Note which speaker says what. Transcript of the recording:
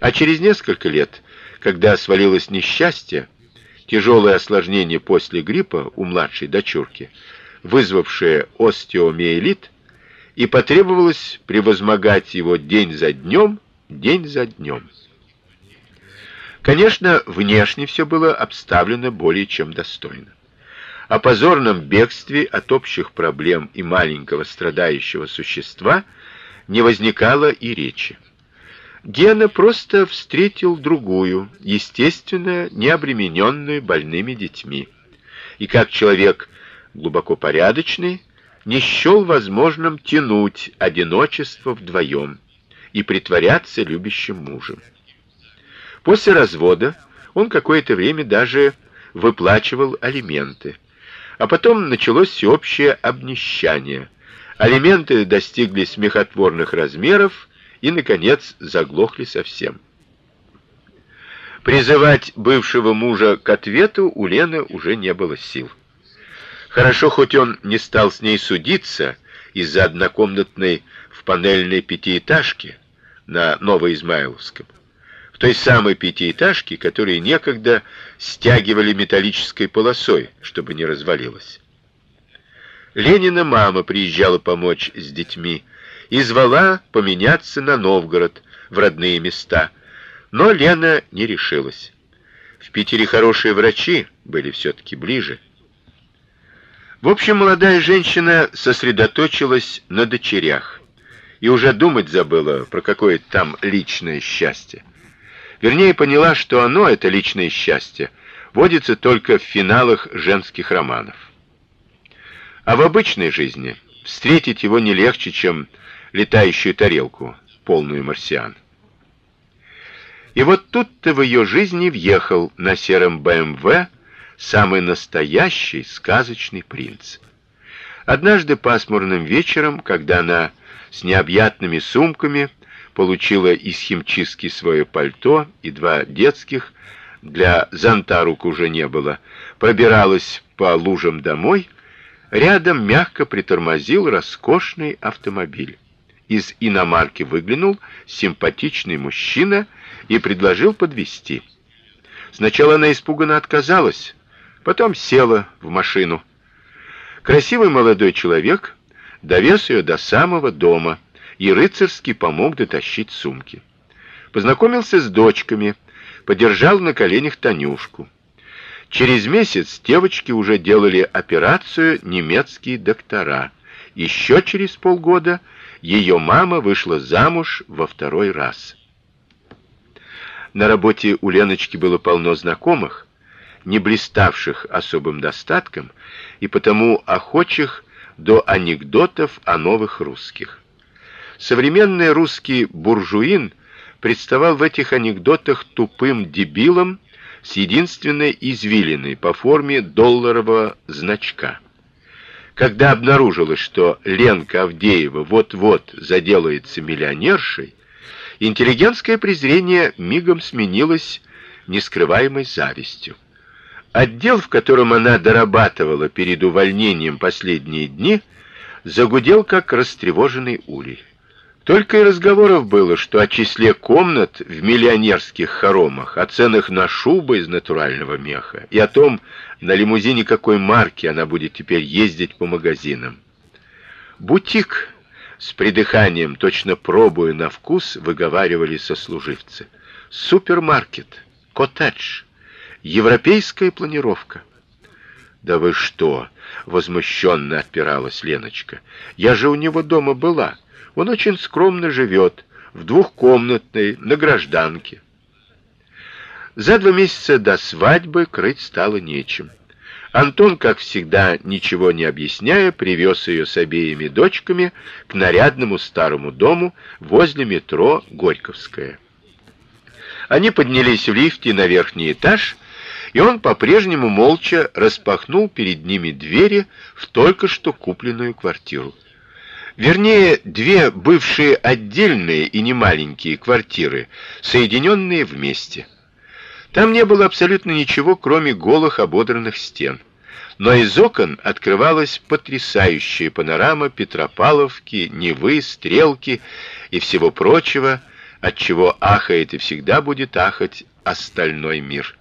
Speaker 1: А через несколько лет, когда свалилось несчастье, тяжелое осложнение после гриппа у младшей дочурки, вызвавшее остеомиелит, и потребовалось превозмогать его день за днем, день за днем. Конечно, внешне все было обставлено более чем достойно. О позорном бегстве от общих проблем и маленького страдающего существа не возникало и речи. Гена просто встретил другую, естественно, не обремененную больными детьми. И как человек глубоко порядочный, не счел возможным тянуть одиночество вдвоем и притворяться любящим мужем. После развода он какое-то время даже выплачивал алименты, а потом началось всеобщее обнищание. Алименты достигли смехотворных размеров и наконец заглохли совсем. Призывать бывшего мужа к ответу у Лены уже не было сил. Хорошо, хоть он не стал с ней судиться из-за однокомнатной в панельной пятиэтажке на Новоизмайловском. В той самой пятиэтажке, которую некогда стягивали металлической полосой, чтобы не развалилась. Ленина мама приезжала помочь с детьми и звала поменяться на Новгород, в родные места, но Лена не решилась. В Питере хорошие врачи были все-таки ближе. В общем, молодая женщина сосредоточилась на дочерях и уже думать забыла про какое-то там личное счастье. Вернее, поняла, что оно, это личное счастье, водится только в финалах женских романов. А в обычной жизни встретить его не легче, чем летающую тарелку, полную марсиан. И вот тут-то в ее жизни въехал на сером БМВ самый настоящий сказочный принц. Однажды пасмурным вечером, когда она с необъятными сумками получила из химчистки свое пальто и два детских, для зонта рук уже не было, пробиралась по лужам домой, рядом мягко притормозил роскошный автомобиль. Из иномарки выглянул симпатичный мужчина и предложил подвезти. Сначала она испуганно отказалась, Потом села в машину. Красивый молодой человек довез ее до самого дома и рыцарски помог дотащить сумки. Познакомился с дочками, подержал на коленях Танюшку. Через месяц девочки уже делали операцию немецкие доктора. Еще через полгода ее мама вышла замуж во второй раз. На работе у Леночки было полно знакомых, не блиставших особым достатком и потому охочих до анекдотов о новых русских. Современный русский буржуин представал в этих анекдотах тупым дебилом с единственной извилиной по форме долларового значка. Когда обнаружилось, что Ленка Авдеева вот-вот заделается миллионершей, интеллигентское презрение мигом сменилось нескрываемой завистью. Отдел, в котором она дорабатывала перед увольнением последние дни, загудел как растревоженный улей. Только и разговоров было, что о числе комнат в миллионерских хоромах, о ценах на шубы из натурального меха и о том, на лимузине какой марки она будет теперь ездить по магазинам. Бутик с придыханием, точно пробуя на вкус, выговаривали сослуживцы. Супермаркет, коттедж Европейская планировка. Да вы что? возмущенно отпиралась Леночка. Я же у него дома была. Он очень скромно живет, в двухкомнатной, на гражданке. За два месяца до свадьбы крыть стало нечем. Антон, как всегда, ничего не объясняя, привез ее с обеими дочками к нарядному старому дому возле метро Горьковская. Они поднялись в лифте на верхний этаж и он по-прежнему молча распахнул перед ними двери в только что купленную квартиру. Вернее, две бывшие отдельные и немаленькие квартиры, соединенные вместе. Там не было абсолютно ничего, кроме голых ободранных стен. Но из окон открывалась потрясающая панорама Петропавловки, Невы, Стрелки и всего прочего, от чего ахает и всегда будет ахать остальной мир.